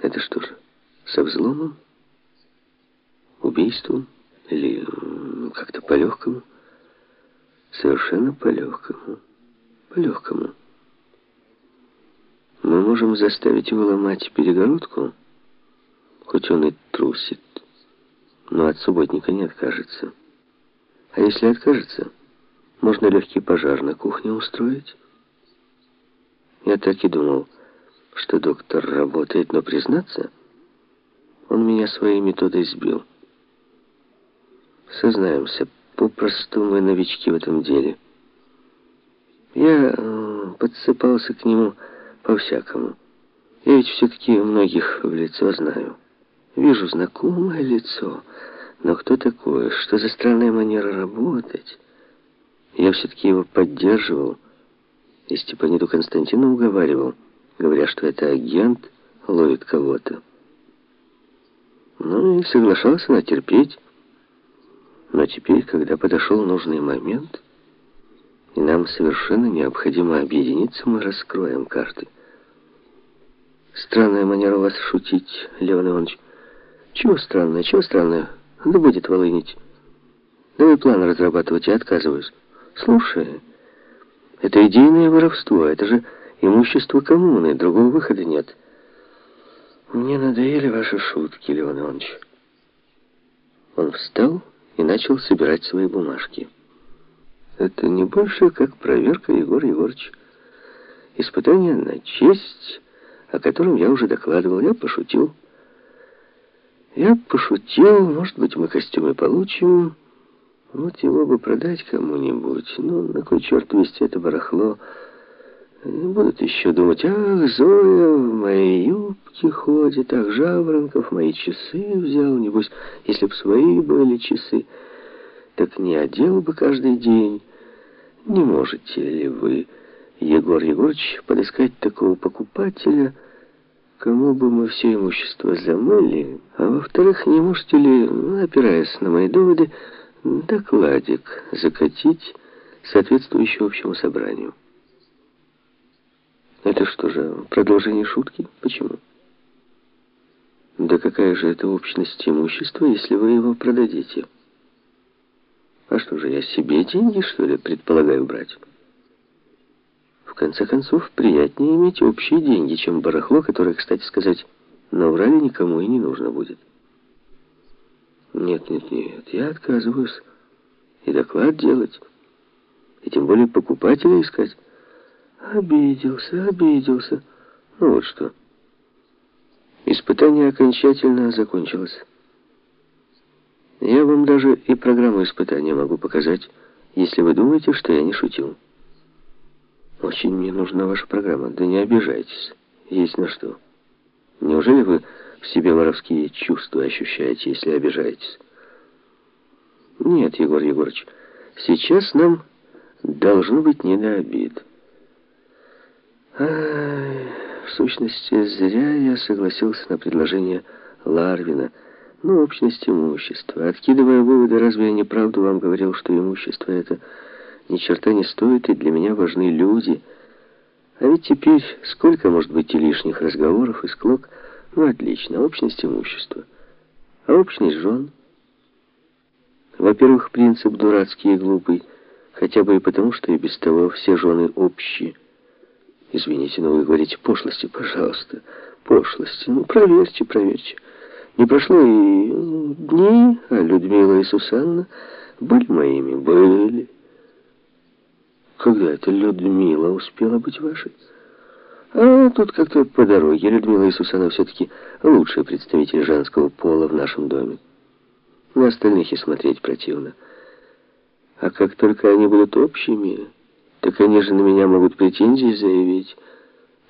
Это что же, со взломом? Убийством? Или как-то по-легкому? Совершенно по-легкому. По-легкому. Мы можем заставить его ломать перегородку, хоть он и трусит, но от субботника не откажется. А если откажется, можно легкий пожар на кухне устроить. Я так и думал, что доктор работает, но признаться, он меня своей методой сбил. Сознаемся, попросту мы новички в этом деле. Я э, подсыпался к нему по-всякому. Я ведь все-таки многих в лицо знаю. Вижу знакомое лицо, но кто такое? Что за странная манера работать? Я все-таки его поддерживал, и Степаниду Константину уговаривал, говоря, что это агент ловит кого-то. Ну и соглашался натерпеть. Но теперь, когда подошел нужный момент, и нам совершенно необходимо объединиться, мы раскроем карты. Странная манера у вас шутить, Леон Иванович. Чего странное, чего странное? Да будет волынить. Давай план разрабатывать, я отказываюсь. Слушай, это идейное воровство, это же имущество коммуны, другого выхода нет. Мне надоели ваши шутки, Леон Иванович. Он встал и начал собирать свои бумажки. Это не больше, как проверка, Егор Егорович. Испытание на честь, о котором я уже докладывал. Я пошутил. Я пошутил, может быть, мы костюмы получим. Вот его бы продать кому-нибудь. Ну, на кой черт вести это барахло? Будут еще думать, ах, Зоя в моей юбке ходит, ах, Жаворонков мои часы взял, небось, если б свои были часы, так не одел бы каждый день. Не можете ли вы, Егор Егорович, подыскать такого покупателя, кому бы мы все имущество замыли, а во-вторых, не можете ли, ну, опираясь на мои доводы, докладик закатить соответствующему общему собранию? Это что же, продолжение шутки? Почему? Да какая же это общность имущества, если вы его продадите? А что же, я себе деньги, что ли, предполагаю брать? В конце концов, приятнее иметь общие деньги, чем барахло, которое, кстати сказать, на Урале никому и не нужно будет. Нет, нет, нет, я отказываюсь и доклад делать, и тем более покупателя искать. Обиделся, обиделся. Ну вот что. Испытание окончательно закончилось. Я вам даже и программу испытания могу показать, если вы думаете, что я не шутил. Очень мне нужна ваша программа. Да не обижайтесь. Есть на что. Неужели вы в себе воровские чувства ощущаете, если обижаетесь? Нет, Егор Егорович, сейчас нам должно быть не до обид. В сущности, зря я согласился на предложение Ларвина, ну, общность имущества. Откидывая выводы, разве я неправду вам говорил, что имущество это ни черта не стоит, и для меня важны люди? А ведь теперь сколько может быть и лишних разговоров и склок? Ну, отлично, общность имущества. А общность жен? Во-первых, принцип дурацкий и глупый, хотя бы и потому, что и без того все жены общие. Извините, но вы говорите пошлости, пожалуйста. Пошлости. Ну, проверьте, проверьте. Не прошло и дни, а Людмила и Сусанна были моими, были. Когда это Людмила успела быть вашей? А тут как-то по дороге. Людмила и Сусанна все-таки лучшие представители женского пола в нашем доме. На остальных и смотреть противно. А как только они будут общими... Так они же на меня могут претензии заявить.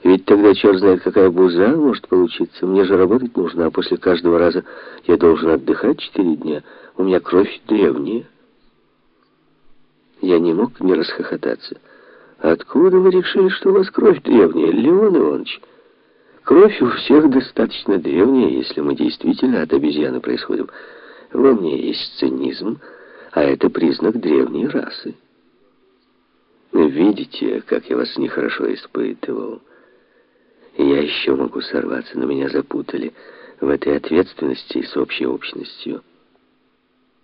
Ведь тогда черт знает, какая буза может получиться. Мне же работать нужно, а после каждого раза я должен отдыхать четыре дня. У меня кровь древняя. Я не мог не расхохотаться. Откуда вы решили, что у вас кровь древняя, Леон Иванович? Кровь у всех достаточно древняя, если мы действительно от обезьяны происходим. Во мне есть цинизм, а это признак древней расы. Видите, как я вас нехорошо испытывал. Я еще могу сорваться, но меня запутали в этой ответственности с общей общностью.